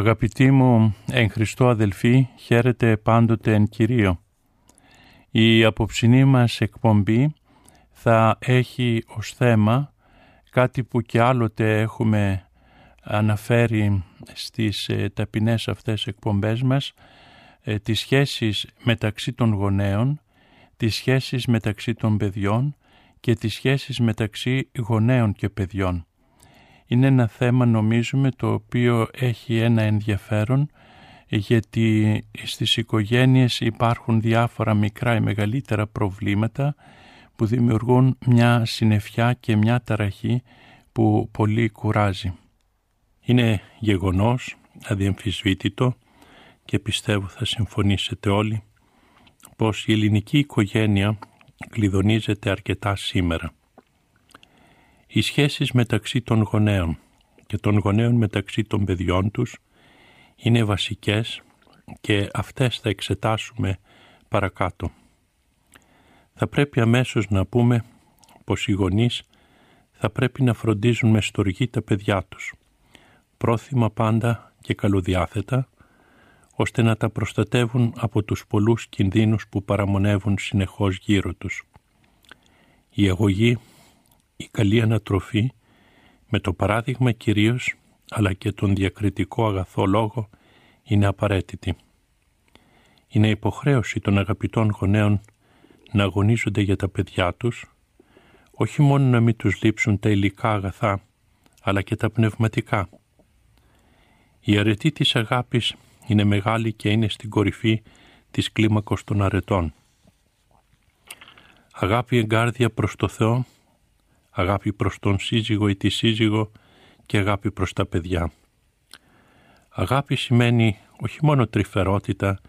Αγαπητοί μου εν Χριστώ αδελφοί, χαίρετε πάντοτε εν Κυρίω. Η απόψινή μας εκπομπή θα έχει ως θέμα κάτι που και άλλοτε έχουμε αναφέρει στις ε, ταπεινές αυτές εκπομπές μας, ε, τις σχέσεις μεταξύ των γονέων, τις σχέσεις μεταξύ των παιδιών και τις σχέσεις μεταξύ γονέων και παιδιών είναι ένα θέμα νομίζουμε το οποίο έχει ένα ενδιαφέρον γιατί στις οικογένειες υπάρχουν διάφορα μικρά ή μεγαλύτερα προβλήματα που δημιουργούν μια συννεφιά και μια ταραχή που πολύ κουράζει. Είναι γεγονός, αδιαμφισβήτητο και πιστεύω θα συμφωνήσετε όλοι πως η ελληνική οικογένεια κλειδονίζεται αρκετά σήμερα. Οι σχέσεις μεταξύ των γονέων και των γονέων μεταξύ των παιδιών τους είναι βασικές και αυτές θα εξετάσουμε παρακάτω. Θα πρέπει αμέσως να πούμε πως οι γονείς θα πρέπει να φροντίζουν με στοργή τα παιδιά τους, πρόθυμα πάντα και καλοδιάθετα, ώστε να τα προστατεύουν από τους πολλούς κινδύνους που παραμονεύουν συνεχώς γύρω τους. Η αγωγή η καλή ανατροφή με το παράδειγμα κυρίως αλλά και τον διακριτικό αγαθό λόγο είναι απαραίτητη. Είναι υποχρέωση των αγαπητών γονέων να αγωνίζονται για τα παιδιά τους, όχι μόνο να μην τους λείψουν τα υλικά αγαθά, αλλά και τα πνευματικά. Η αρετή της αγάπης είναι μεγάλη και είναι στην κορυφή της κλίμακος των αρετών. Αγάπη εγκάρδια προς το Θεό αγάπη προς τον σύζυγο ή τη σύζυγο και αγάπη προς τα παιδιά. Αγάπη σημαίνει όχι μόνο τρυφερότητα,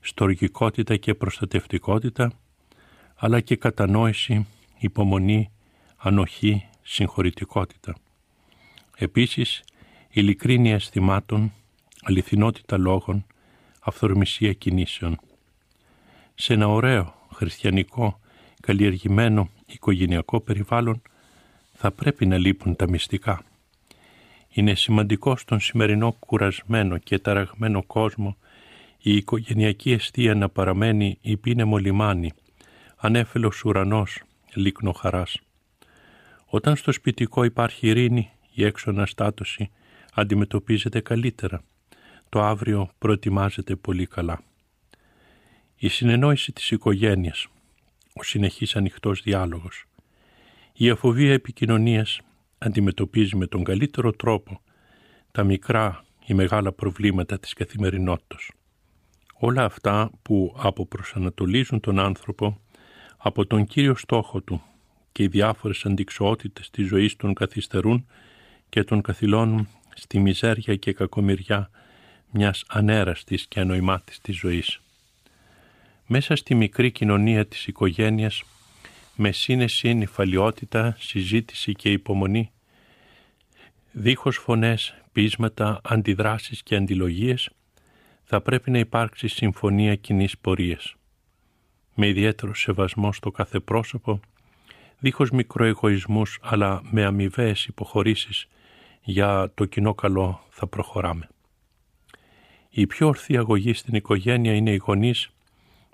στοργικότητα και προστατευτικότητα, αλλά και κατανόηση, υπομονή, ανοχή, συγχωρητικότητα. Επίσης, ειλικρίνεια αισθημάτων, αληθινότητα λόγων, αυθορμησία κινήσεων. Σε ένα ωραίο, χριστιανικό, καλλιεργημένο οικογενειακό περιβάλλον θα πρέπει να λείπουν τα μυστικά. Είναι σημαντικό στον σημερινό κουρασμένο και ταραγμένο κόσμο η οικογενειακή αιστεία να παραμένει υπήνεμο λιμάνι, ανέφελος ουρανός, λίκνο χαράς. Όταν στο σπιτικό υπάρχει ειρήνη, η έξω αναστάτωση αντιμετωπίζεται καλύτερα. Το αύριο προετοιμάζεται πολύ καλά. Η συνεννόηση της οικογένειας, ο συνεχής ανοιχτός διάλογος, η αφοβία επικοινωνίας αντιμετωπίζει με τον καλύτερο τρόπο τα μικρά ή μεγάλα προβλήματα της καθημερινότητας. Όλα αυτά που αποπροσανατολίζουν τον άνθρωπο από τον κύριο στόχο του και οι διάφορες αντικσοότητες της ζωής τον καθυστερούν και τον καθυλώνουν στη μιζέρια και κακομοιριά μιας ανέραστης και ανοημάτης της ζωής. Μέσα στη μικρή κοινωνία της οικογένειας με σύνεση, νυφαλιότητα, συζήτηση και υπομονή, δίχως φωνές, πείσματα, αντιδράσεις και αντιλογίες, θα πρέπει να υπάρξει συμφωνία κοινής πορείας. Με ιδιαίτερο σεβασμό στο κάθε πρόσωπο, δίχως μικροεγωισμούς αλλά με αμοιβαίες υποχωρήσεις για το κοινό καλό θα προχωράμε. Η πιο ορθή αγωγή στην οικογένεια είναι οι γονείς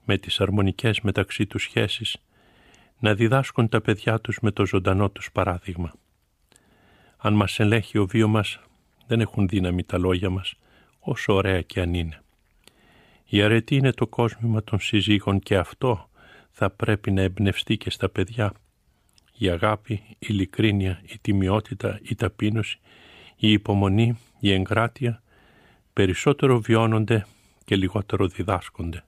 με τις αρμονικές μεταξύ τους σχέσεις να διδάσκουν τα παιδιά τους με το ζωντανό τους παράδειγμα. Αν μας ελέγχει ο βίο μας, δεν έχουν δύναμη τα λόγια μας, όσο ωραία και αν είναι. Η αρετή είναι το κόσμημα των συζύγων και αυτό θα πρέπει να εμπνευστεί και στα παιδιά. Η αγάπη, η ειλικρίνεια, η τιμιότητα, η ταπείνωση, η υπομονή, η εγκράτεια περισσότερο βιώνονται και λιγότερο διδάσκονται.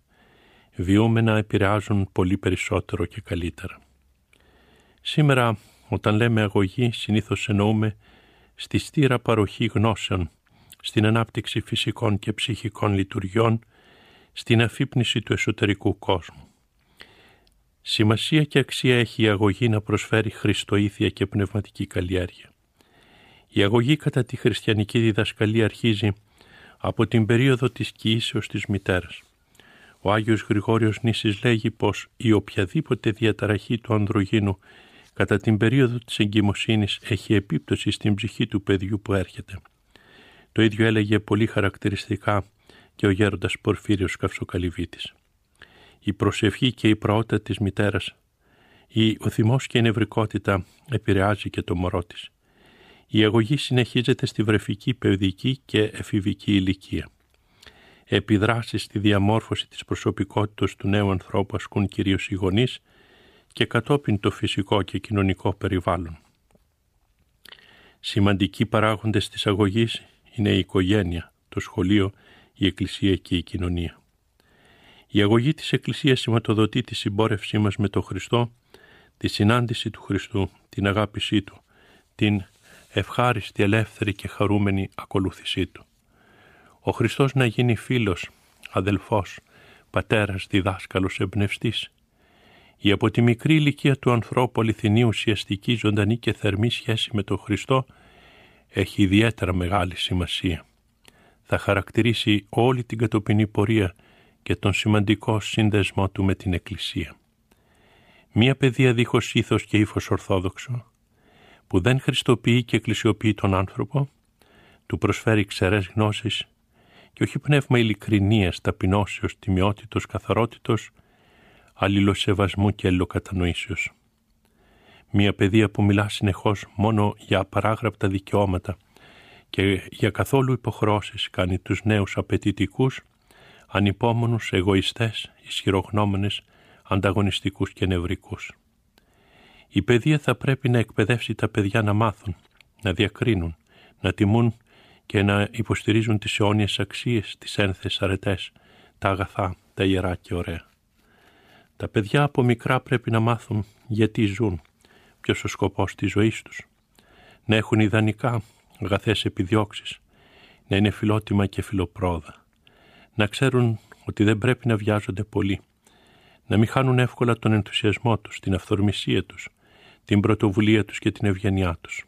Βιούμενα επηρεάζουν πολύ περισσότερο και καλύτερα. Σήμερα όταν λέμε αγωγή συνήθως εννοούμε στη στήρα παροχή γνώσεων, στην ανάπτυξη φυσικών και ψυχικών λειτουργιών, στην αφύπνιση του εσωτερικού κόσμου. Σημασία και αξία έχει η αγωγή να προσφέρει χριστοήθεια και πνευματική καλλιέργεια. Η αγωγή κατά τη χριστιανική διδασκαλία αρχίζει από την περίοδο της κοιήσεως της μητέρας. Ο Άγιος Γρηγόριος Νήσης λέγει πως η οποιαδήποτε διαταραχή του ανδρογίνου κατά την περίοδο της εγκυμοσύνης έχει επίπτωση στην ψυχή του παιδιού που έρχεται. Το ίδιο έλεγε πολύ χαρακτηριστικά και ο γέροντας Πορφύριος Καυσοκαλυβίτης. Η προσευχή και η προότητα της μητέρας, η, ο θυμός και η νευρικότητα επηρεάζει και το μωρό της. Η αγωγή συνεχίζεται στη βρεφική, παιδική και εφηβική ηλικία. Επιδράσεις στη διαμόρφωση της προσωπικότητας του νέου ανθρώπου ασκούν κυρίως οι γονείς και κατόπιν το φυσικό και κοινωνικό περιβάλλον. Σημαντικοί παράγοντες της αγωγής είναι η οικογένεια, το σχολείο, η εκκλησία και η κοινωνία. Η αγωγή της Εκκλησίας σηματοδοτεί τη συμπόρευσή μας με τον Χριστό, τη συνάντηση του Χριστού, την αγάπησή Του, την ευχάριστη, ελεύθερη και χαρούμενη ακολούθησή Του. Ο Χριστός να γίνει φίλος, αδελφός, πατέρας, διδάσκαλος, εμπνευστής. Η από τη μικρή ηλικία του ανθρώπου αληθινή ουσιαστική ζωντανή και θερμή σχέση με τον Χριστό έχει ιδιαίτερα μεγάλη σημασία. Θα χαρακτηρίσει όλη την κατοπινή πορεία και τον σημαντικό σύνδεσμό του με την Εκκλησία. Μία παιδεία δίχως ήθος και ύφος ορθόδοξο, που δεν χριστοποιεί και εκκλησιοποιεί τον άνθρωπο, του προσφέρει ξερές γνώσεις και όχι πνεύμα ειλικρινίας, ταπεινώσεως, τιμιότητος, καθαρότητος, αλληλοσεβασμού και αλληλοκατανοήσεως. Μία παιδεία που μιλά συνεχώς μόνο για απαράγραπτα δικαιώματα και για καθόλου υποχρώσεις κάνει τους νέους απαιτητικούς, ανυπόμονους, εγωιστές, ισχυρογνώμενες, ανταγωνιστικούς και νευρικούς. Η παιδεία θα πρέπει να εκπαιδεύσει τα παιδιά να μάθουν, να διακρίνουν, να τιμούν και να υποστηρίζουν τις αιώνιες αξίες, τις ένθες αρετές, τα αγαθά, τα ιερά και ωραία. Τα παιδιά από μικρά πρέπει να μάθουν γιατί ζουν, ποιος ο σκοπός της ζωής τους. Να έχουν ιδανικά, αγαθές επιδιώξεις, να είναι φιλότιμα και φιλοπρόδα. Να ξέρουν ότι δεν πρέπει να βιάζονται πολύ, να μην χάνουν εύκολα τον ενθουσιασμό τους, την αυθορμησία τους, την πρωτοβουλία τους και την ευγενιά τους.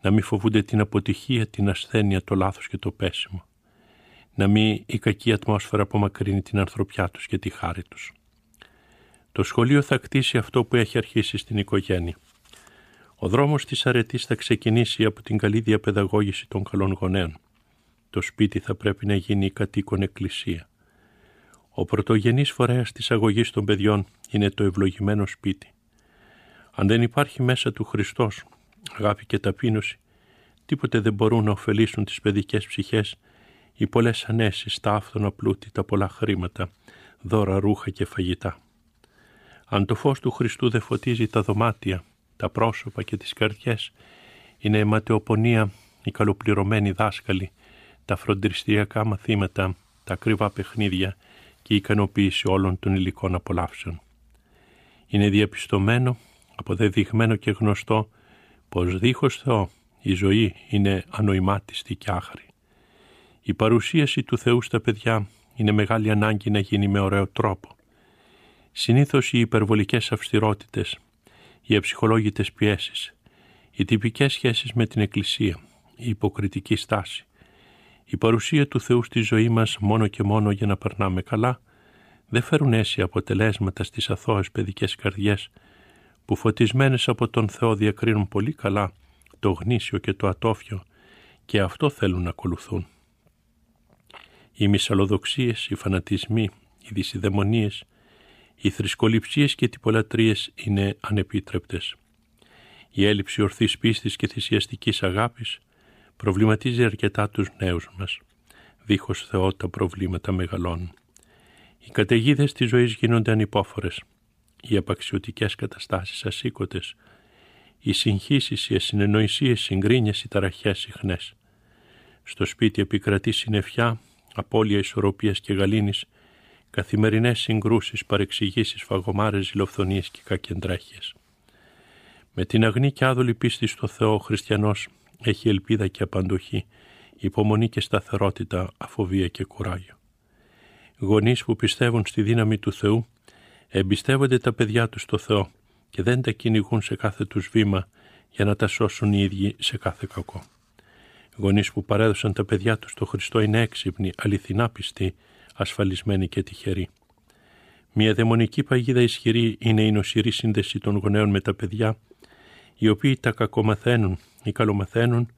Να μην φοβούνται την αποτυχία, την ασθένεια, το λάθος και το πέσιμο. Να μην η κακή ατμόσφαιρα απομακρύνει την ανθρωπιά τους και τη χάρη τους. Το σχολείο θα κτίσει αυτό που έχει αρχίσει στην οικογένεια. Ο δρόμος της αρετής θα ξεκινήσει από την καλή διαπαιδαγώγηση των καλών γονέων. Το σπίτι θα πρέπει να γίνει η κατοίκον εκκλησία. Ο πρωτογενής φορέας της αγωγής των παιδιών είναι το ευλογημένο σπίτι. Αν δεν υπάρχει μέσα του Χριστός, αγάπη και ταπείνωση, τίποτε δεν μπορούν να ωφελήσουν τις παιδικές ψυχές οι πολλές ανέσεις, τα άφθονα πλούτη, τα πολλά χρήματα, δώρα, ρούχα και φαγητά. Αν το φως του Χριστού δεν φωτίζει τα δωμάτια, τα πρόσωπα και τις καρδιές, είναι η ματαιοπονία, οι καλοπληρωμένοι δάσκαλοι, τα φροντιστηριακά μαθήματα, τα ακριβά παιχνίδια και η ικανοποίηση όλων των υλικών απολαύσεων. Είναι διαπιστωμένο, αποδεδειγμένο και γνωστό, πως δίχως Θεό η ζωή είναι ανοημάτιστη και άχρη. Η παρουσίαση του Θεού στα παιδιά είναι μεγάλη ανάγκη να γίνει με ωραίο τρόπο. Συνήθως οι υπερβολικές αυστηρότητες, οι αψυχολόγητες πιέσεις, οι τυπικές σχέσεις με την Εκκλησία, η υποκριτική στάση, η παρουσία του Θεού στη ζωή μας μόνο και μόνο για να περνάμε καλά, δεν φέρουν αίσια αποτελέσματα στις αθώες παιδικές καρδιές που φωτισμένες από τον Θεό διακρίνουν πολύ καλά το γνήσιο και το ατόφιο και αυτό θέλουν να ακολουθούν. Οι μυσαλλοδοξίες, οι φανατισμοί, οι δυσιδαιμονίες, Οι θρησκοληψίες και τυπολατρίες είναι ανεπίτρεπτες. Η έλλειψη ορθής πίστης και θυσιαστικής αγάπης προβληματίζει αρκετά τους νέους μας. Δίχως Θεό τα προβλήματα μεγαλώνουν. Οι καταιγίδες της ζωής γίνονται ανυπόφορες. Οι απαξιωτικές καταστάσεις ασήκωτες. Οι συγχύσεις, οι ασυνεννοησίες, συγκρίνιες, οι ταραχές συχνές. Στο σπίτι επικρατεί συννεφιά, απώλεια ισορροπίας και γαλήνης, καθημερινές συγκρούσεις, παρεξηγήσεις, φαγωμάρες, ζηλοφθονίες και κακεντράχειες. Με την αγνή και άδολη πίστη στο Θεό ο χριστιανός έχει ελπίδα και απαντοχή, υπομονή και σταθερότητα, αφοβία και κουράγιο. Γονείς που πιστεύουν στη δύναμη του Θεού εμπιστεύονται τα παιδιά τους στο Θεό και δεν τα κυνηγούν σε κάθε τους βήμα για να τα σώσουν οι ίδιοι σε κάθε κακό. Γονείς που παρέδωσαν τα παιδιά τους στο Χριστό είναι έξυπνοι, αληθινά πιστοί, ασφαλισμένοι και τυχεροί. Μια δαιμονική παγίδα ισχυρή είναι η νοσηρή σύνδεση των γονέων με τα παιδιά, οι οποίοι τα κακομαθαίνουν ή καλομαθαίνουν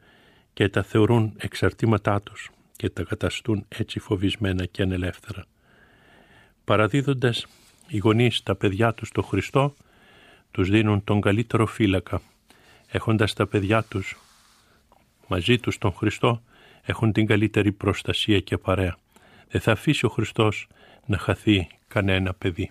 και τα θεωρούν εξαρτήματά τους και τα καταστούν έτσι φοβισμένα και ανελεύθερα. Παραδίδοντας οι γονείς τα παιδιά τους στο Χριστό, τους δίνουν τον καλύτερο φύλακα, έχοντας τα παιδιά τους μαζί τους τον Χριστό, έχουν την καλύτερη προστασία και παρέα. Δεν θα αφήσει ο Χριστός να χαθεί κανένα παιδί.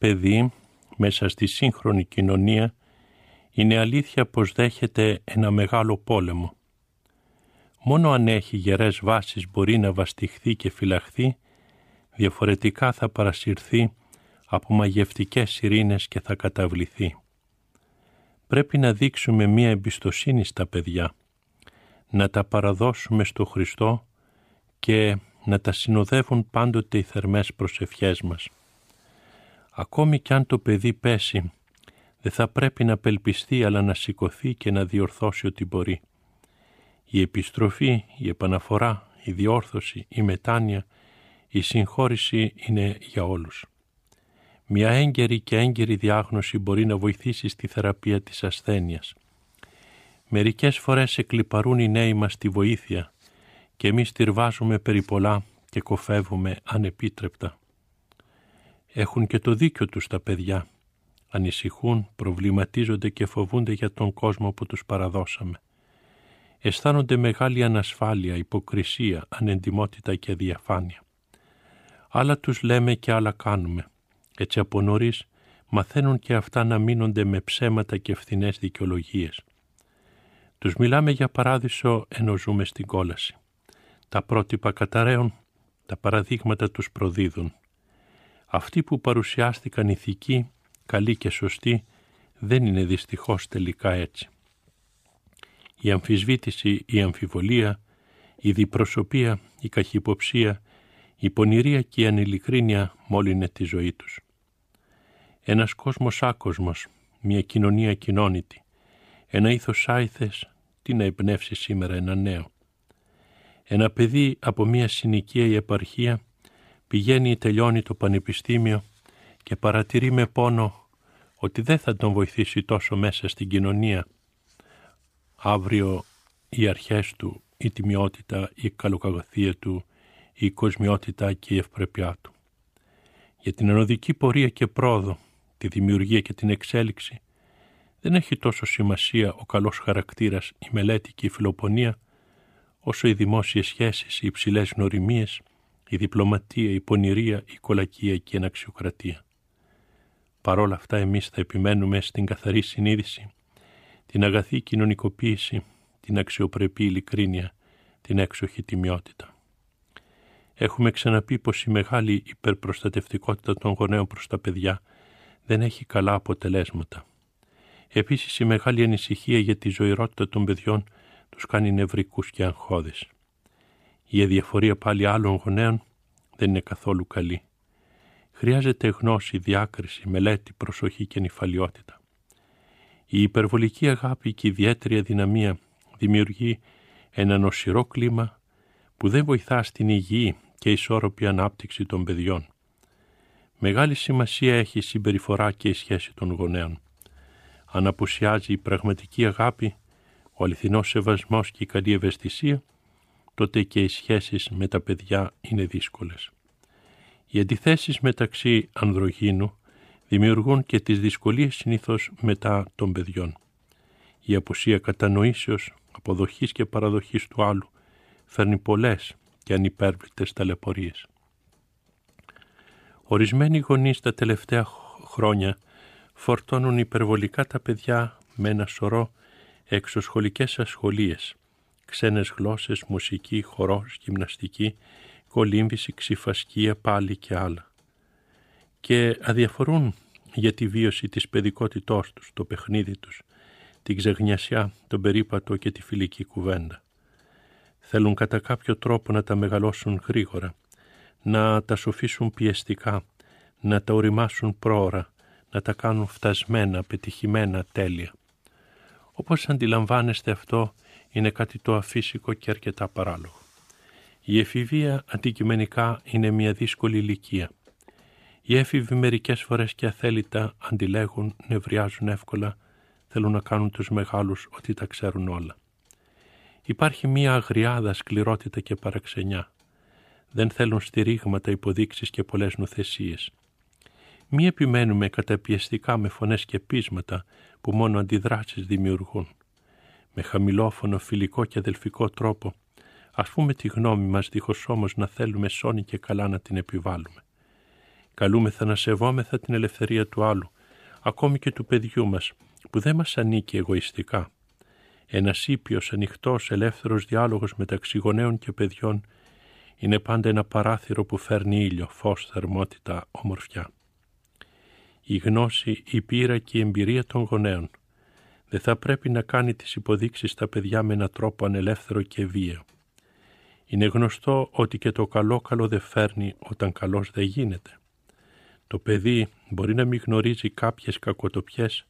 Παιδί μέσα στη σύγχρονη κοινωνία είναι αλήθεια πως δέχεται ένα μεγάλο πόλεμο. Μόνο αν έχει γερές βάσεις μπορεί να βαστιχθεί και φυλαχθεί, διαφορετικά θα παρασυρθεί από μαγευτικές ειρήνες και θα καταβληθεί. Πρέπει να δείξουμε μία εμπιστοσύνη στα παιδιά, να τα παραδώσουμε στο Χριστό και να τα συνοδεύουν πάντοτε οι θερμές προσευχές μας. Ακόμη κι αν το παιδί πέσει, δεν θα πρέπει να πελπιστεί αλλά να σηκωθεί και να διορθώσει ό,τι μπορεί. Η επιστροφή, η επαναφορά, η διόρθωση, η μετάνοια, η συγχώρηση είναι για όλους. Μια έγκαιρη και έγκαιρη διάγνωση μπορεί να βοηθήσει στη θεραπεία της ασθένειας. Μερικές φορές εκλυπαρούν οι νέοι μας τη βοήθεια και εμείς τυρβάζουμε περί πολλά και κοφεύουμε ανεπίτρεπτα. Έχουν και το δίκιο τους τα παιδιά. Ανησυχούν, προβληματίζονται και φοβούνται για τον κόσμο που τους παραδώσαμε. Αισθάνονται μεγάλη ανασφάλεια, υποκρισία, ανεντιμότητα και διαφάνεια. Άλλα τους λέμε και άλλα κάνουμε. Έτσι από νωρίς μαθαίνουν και αυτά να μείνονται με ψέματα και φθηνές δικαιολογίες. Τους μιλάμε για παράδεισο ενώ ζούμε στην κόλαση. Τα πρότυπα καταραίων, τα παραδείγματα τους προδίδουν. Αυτοί που παρουσιάστηκαν ηθικοί, καλοί και σωστοί, δεν είναι δυστυχώς τελικά έτσι. Η αμφισβήτηση, η αμφιβολία, η διπροσωπία, η καχυποψία, η πονηρία και η ανηλικρίνεια μόλυνε τη ζωή τους. Ένας κόσμος άκοσμος, μια κοινωνία κοινώνητη, ένα ήθος άηθες, τι να εμπνεύσει σήμερα ένα νέο. Ένα παιδί από μια συνοικία η επαρχία πηγαίνει ή τελειώνει το πανεπιστήμιο και παρατηρεί με πόνο ότι δεν θα τον βοηθήσει τόσο μέσα στην κοινωνία. Αύριο οι αρχές του, η τιμιότητα, η καλοκαγωθία του, η κοσμιότητα και η ευπρεπιά του. Για την ενωδική πορεία και πρόοδο, τη δημιουργία και την εξέλιξη, δεν έχει τόσο σημασία ο καλός χαρακτήρας, η μελέτη και η φιλοπονία, όσο οι δημόσιες σχέσεις, οι υψηλές γνωριμίες, η διπλωματία, η πονηρία, η κολακία και η αναξιοκρατία. Παρόλα αυτά εμείς θα επιμένουμε στην καθαρή συνείδηση, την αγαθή κοινωνικοποίηση, την αξιοπρεπή ειλικρίνεια, την έξοχη τιμιότητα. Έχουμε ξαναπεί πως η μεγάλη υπερπροστατευτικότητα των γονέων προς τα παιδιά δεν έχει καλά αποτελέσματα. Επίσης η μεγάλη ανησυχία για τη ζωηρότητα των παιδιών τους κάνει νευρικούς και αγχώδες. Η αδιαφορία πάλι άλλων γονέων δεν είναι καθόλου καλή. Χρειάζεται γνώση, διάκριση, μελέτη, προσοχή και νυφαλιότητα. Η υπερβολική αγάπη και η ιδιαίτερη αδυναμία δημιουργεί ένα νοσηρό κλίμα που δεν βοηθά στην υγιή και ισόρροπη ανάπτυξη των παιδιών. Μεγάλη σημασία έχει η συμπεριφορά και η σχέση των γονέων. Αν απουσιάζει η πραγματική αγάπη, ο αληθινός σεβασμός και η καλή ευαισθησία, τότε και οι σχέσεις με τα παιδιά είναι δύσκολες. Οι αντιθέσεις μεταξύ ανδρογίνου δημιουργούν και τις δυσκολίες συνήθως μετά των παιδιών. Η απουσία κατανοήσεως, αποδοχής και παραδοχής του άλλου φέρνει πολλές και ανυπέρβλητες ταλαιπωρίες. Ορισμένοι γονείς τα τελευταία χρόνια φορτώνουν υπερβολικά τα παιδιά με ένα σωρό εξωσχολικές ασχολίες, ξένες γλώσσες, μουσική, χορός, γυμναστική, κολύμβηση, ξυφασκία, πάλι και άλλα. Και αδιαφορούν για τη βίωση της παιδικότητός τους, το παιχνίδι τους, την ξεγνιασιά, τον περίπατο και τη φιλική κουβέντα. Θέλουν κατά κάποιο τρόπο να τα μεγαλώσουν γρήγορα, να τα σοφήσουν πιεστικά, να τα οριμάσουν πρόωρα, να τα κάνουν φτασμένα, πετυχημένα, τέλεια. Όπως αντιλαμβάνεστε αυτό είναι κάτι το αφύσικο και αρκετά παράλογο. Η εφηβεία αντικειμενικά είναι μια δύσκολη ηλικία. Οι έφηβοι μερικές φορές και αθέλητα αντιλέγουν, νευριάζουν εύκολα, θέλουν να κάνουν τους μεγάλους ότι τα ξέρουν όλα. Υπάρχει μια αγριάδα σκληρότητα και παραξενιά. Δεν θέλουν στηρίγματα, υποδείξεις και πολλές νοθεσίες. Μη επιμένουμε καταπιεστικά με φωνές και πείσματα που μόνο αντιδράσεις δημιουργούν. Με χαμηλόφωνο, φιλικό και αδελφικό τρόπο, ας πούμε τη γνώμη μας δίχως όμως να θέλουμε σώνη και καλά να την επιβάλλουμε. Καλούμεθα να σεβόμεθα την ελευθερία του άλλου, ακόμη και του παιδιού μας, που δεν μας ανήκει εγωιστικά. Ένας ήπιος, ανοιχτός, ελεύθερος διάλογος μεταξύ γονέων και παιδιών είναι πάντα ένα παράθυρο που φέρνει ήλιο, φως, θερμότητα, ομορφιά η γνώση, η πείρα και η εμπειρία των γονέων. Δεν θα πρέπει να κάνει τις υποδείξεις στα παιδιά με έναν τρόπο ανελεύθερο και βίαιο. Είναι γνωστό ότι και το καλό καλό δεν φέρνει όταν καλός δεν γίνεται. Το παιδί μπορεί να μην γνωρίζει κάποιες κακοτοπιές,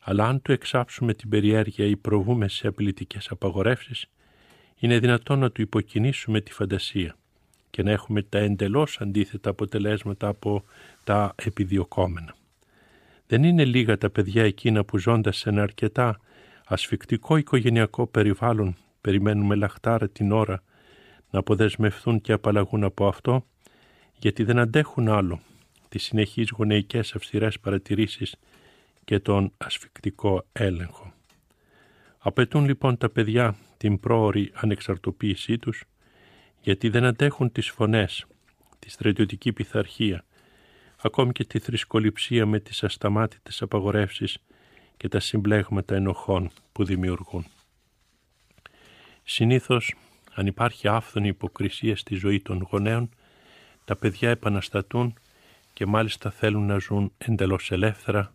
αλλά αν του εξάψουμε την περιέργεια ή προβούμε σε απειλητικές απαγορεύσεις, είναι δυνατόν να του υποκινήσουμε τη φαντασία και να έχουμε τα εντελώς αντίθετα αποτελέσματα από τα επιδιωκόμενα. Δεν είναι λίγα τα παιδιά εκείνα που ζώντας σε ένα αρκετά ασφικτικό οικογενειακό περιβάλλον περιμένουν με λαχτάρα την ώρα να αποδεσμευθούν και απαλλαγούν από αυτό γιατί δεν αντέχουν άλλο τις συνεχείς γονεϊκές αυστηρές παρατηρήσεις και τον ασφικτικό έλεγχο. Απαιτούν λοιπόν τα παιδιά την πρόορη ανεξαρτοποίησή τους γιατί δεν αντέχουν τις φωνές, τη στρατιωτική πειθαρχία, ακόμη και τη θρησκοληψία με τις ασταμάτητες απαγορεύσεις και τα συμπλέγματα ενοχών που δημιουργούν. Συνήθως, αν υπάρχει άφθονη υποκρισία στη ζωή των γονέων, τα παιδιά επαναστατούν και μάλιστα θέλουν να ζουν εντελώς ελεύθερα,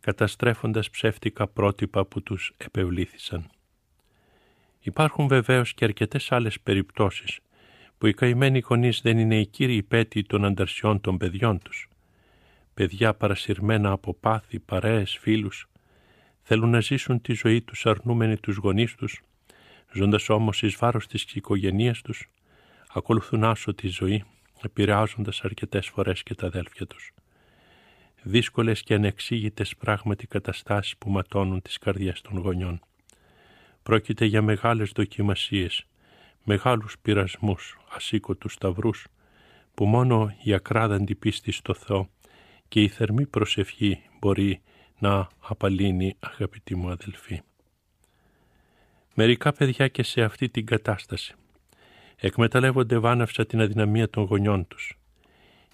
καταστρέφοντας ψεύτικα πρότυπα που τους επευλήθησαν. Υπάρχουν βεβαίως και αρκετές άλλες περιπτώσεις που οι καημένοι γονείς δεν είναι οι κύριοι πέτοι των ανταρσιών των παιδιών τους. Παιδιά παρασυρμένα από πάθη, παρέες, φίλους, θέλουν να ζήσουν τη ζωή τους αρνούμενοι τους γονείς τους, ζώντας όμως εις βάρος της οικογένειας τους, ακολουθούν άσο τη ζωή, επηρεάζοντας αρκετές φορές και τα αδέλφια τους. Δύσκολες και ανεξήγητες πράγματι καταστάσεις που ματώνουν τις καρδιές των γονιών. Πρόκειται για μεγάλες δοκιμασίες, μεγάλους πειρασμούς, ασήκωτους σταυρούς, που μόνο η ακράδαντη πίστη στο Θεό και η θερμή προσευχή μπορεί να απαλύνει αγαπητοί μου αδελφοί. Μερικά παιδιά και σε αυτή την κατάσταση εκμεταλλεύονται βάναυσα την αδυναμία των γονιών τους.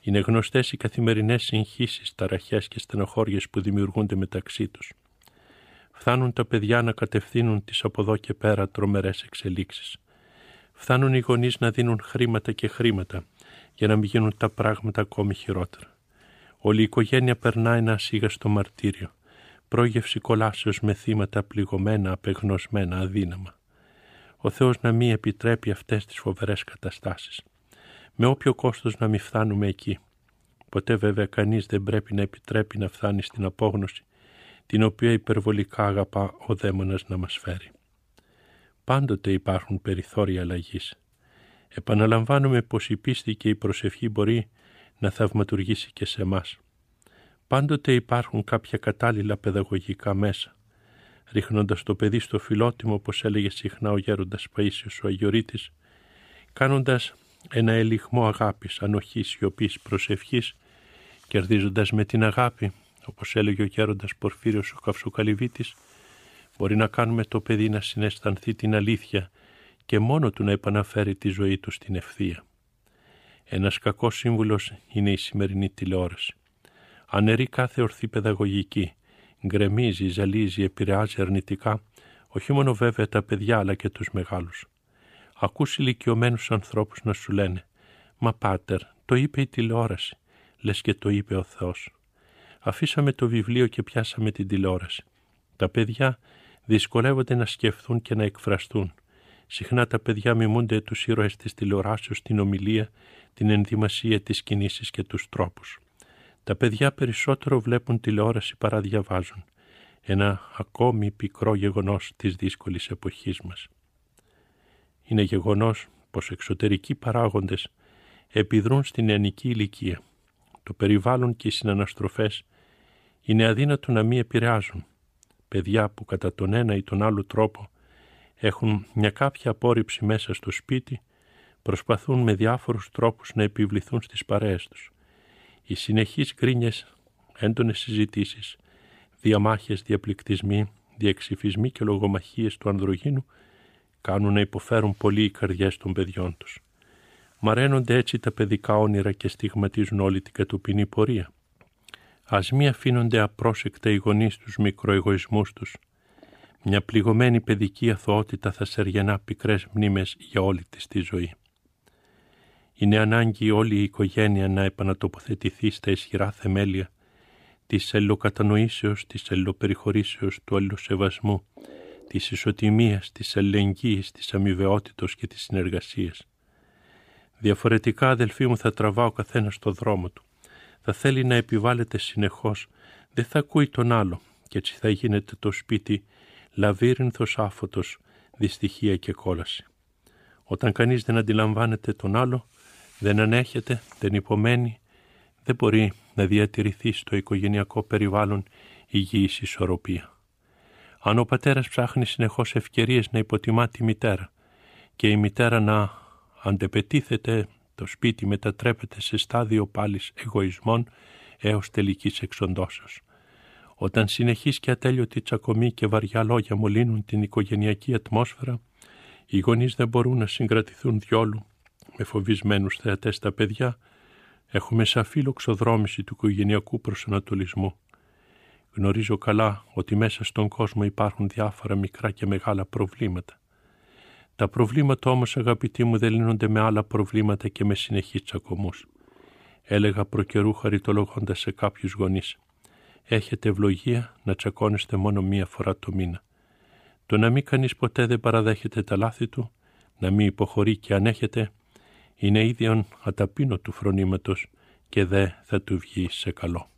Είναι γνωστές οι καθημερινές συγχύσεις, ταραχές και στενοχώριες που δημιουργούνται μεταξύ τους. Φτάνουν τα παιδιά να κατευθύνουν τις από εδώ και πέρα τρομερές εξελίξεις. Φτάνουν οι γονείς να δίνουν χρήματα και χρήματα για να μην γίνουν τα πράγματα ακόμη χειρότερα. Όλη η οικογένεια περνά ένα ασίγαστο μαρτύριο. Πρόγευση κολάσεως με θύματα πληγωμένα, απεγνωσμένα, αδύναμα. Ο Θεός να μην επιτρέπει αυτές τις φοβερές καταστάσεις. Με όποιο κόστος να μην φτάνουμε εκεί. Ποτέ βέβαια κανείς δεν πρέπει να επιτρέπει να φτάνει στην απόγνωση, την οποία υπερβολικά αγαπά ο δαίμονας να μας φέρει. Πάντοτε υπάρχουν περιθώρια αλλαγής. Επαναλαμβάνουμε πως η πίστη και η προσευχή μπορεί να θαυματουργήσει και σε εμάς. Πάντοτε υπάρχουν κάποια κατάλληλα παιδαγωγικά μέσα. Ρίχνοντας το παιδί στο φιλότιμο, όπως έλεγε συχνά ο γέροντας Παΐσιος ο Αγιορείτης, κάνοντας ένα ελιγμό αγάπης, ανοχής, σιωπής, προσευχής, κερδίζοντας με την αγάπη, όπως έλεγε ο γέροντας Πορφύριος ο Καυσοκαλυβίτης, μπορεί να κάνουμε το παιδί να συναισθανθεί την αλήθεια και μόνο του να επαναφέρει τη ζωή του στην ευθεία. Ένας κακός σύμβουλος είναι η σημερινή τηλεόραση. Αναιρεί κάθε ορθή παιδαγωγική, γκρεμίζει, ζαλίζει, επηρεάζει αρνητικά, όχι μόνο βέβαια τα παιδιά αλλά και τους μεγάλους. Ακούς ηλικιωμένους ανθρώπους να σου λένε «Μα πάτερ, το είπε η τηλεόραση», λες και το είπε ο Θεός. Αφήσαμε το βιβλίο και πιάσαμε την τηλεόραση. Τα παιδιά δυσκολεύονται να σκεφτούν και να εκφραστούν. Συχνά τα παιδιά μιμούνται τους ήρωες της τηλεοράσεως, την ομιλία, την ενδυμασία της κινήσεις και τους τρόπους. Τα παιδιά περισσότερο βλέπουν τηλεόραση παρά διαβάζουν. Ένα ακόμη πικρό γεγονός της δύσκολης εποχής μας. Είναι γεγονός πως εξωτερικοί παράγοντες επιδρούν στην νεανική ηλικία. Το περιβάλλον και οι συναναστροφές είναι αδύνατο να μην επηρεάζουν. Παιδιά που κατά τον ένα ή τον άλλο τρόπο έχουν μια κάποια απόρριψη μέσα στο σπίτι προσπαθούν με διάφορους τρόπους να επιβληθούν στις παρέες τους. Οι συνεχείς γκρίνιες, έντονες συζητήσεις, διαμάχες, διαπληκτισμοί, διεξυφισμοί και λογομαχίες του ανδρογίνου κάνουν να υποφέρουν πολύ οι καρδιές των παιδιών τους. Μαραίνονται έτσι τα παιδικά όνειρα και στιγματίζουν όλη την κατοπινή πορεία. Ας μη αφήνονται απρόσεκτα οι γονείς τους μικροεγωισμούς τους. Μια πληγωμένη παιδική αθωότητα θα σεργενά πικρές μνήμες για όλη της τη ζωή. Είναι ανάγκη όλη η οικογένεια να επανατοποθετηθεί στα ισχυρά θεμέλια της ελλοκατανοήσεως, της ελλοπεριχωρήσεως, του αλληλοσεβασμού, της ισοτιμίας, της αλληλεγγύης, της αμοιβαιότητος και της συνεργασίας. Διαφορετικά, αδελφοί μου, θα τραβά ο καθένας στο δρόμο του. Θα θέλει να επιβάλλεται συνεχώς, δεν θα ακούει τον άλλο και έτσι θα γίνεται το σπίτι λαβύρινθος άφωτος, δυστυχία και κόλαση. Όταν κανείς δεν αντιλαμβάνεται τον άλλο, δεν ανέχεται, δεν υπομένει, δεν μπορεί να διατηρηθεί στο οικογενειακό περιβάλλον υγιής ισορροπία. Αν ο πατέρας ψάχνει συνεχώς ευκαιρίες να υποτιμά τη μητέρα και η μητέρα να αντεπετίθεται Το σπίτι μετατρέπεται σε στάδιο πάλις εγωισμών έως τελικής εξοντώσεως. Όταν συνεχείς και ατέλειωτη τσακωμή και βαριά λόγια μολύνουν την οικογενειακή ατμόσφαιρα, οι γονείς δεν μπορούν να συγκρατηθούν διόλου. Με φοβισμένους θεατές τα παιδιά έχουμε σαφή λοξοδρόμηση του οικογενειακού προσανατολισμού. Γνωρίζω καλά ότι μέσα στον κόσμο υπάρχουν διάφορα μικρά και μεγάλα προβλήματα. Τα προβλήματα όμως αγαπητοί μου δεν λύνονται με άλλα προβλήματα και με συνεχείς τσακωμούς. Έλεγα προκαιρού χαριτολογώντας σε κάποιους γονείς. Έχετε ευλογία να τσακώνεστε μόνο μία φορά το μήνα. Το να μην κανείς ποτέ δεν παραδέχεται τα λάθη του, να μην υποχωρεί και ανέχεται, είναι ίδιον αταπείνο του φρονήματος και δε θα του βγει σε καλό.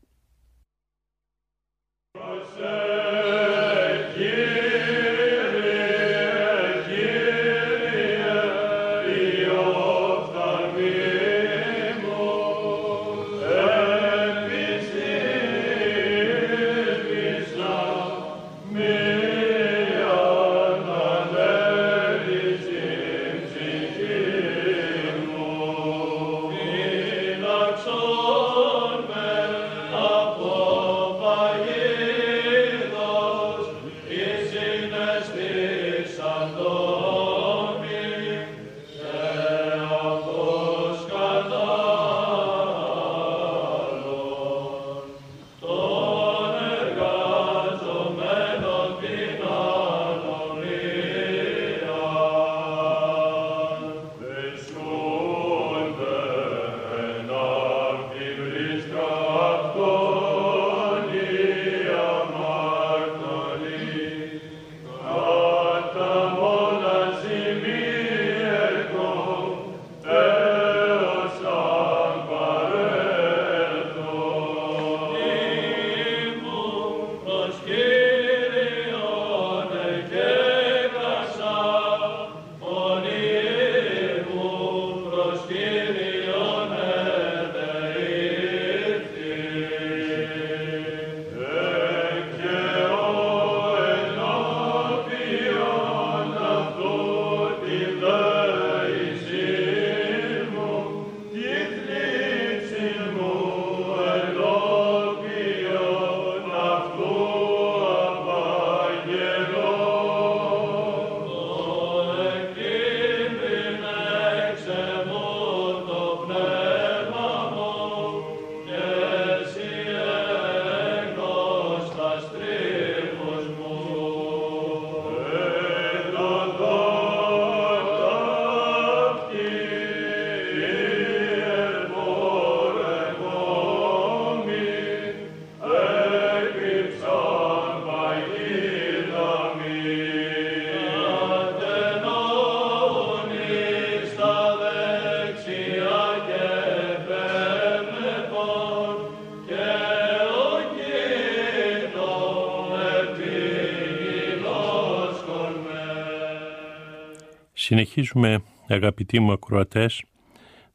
Συνεχίζουμε αγαπητοί μου ακροατές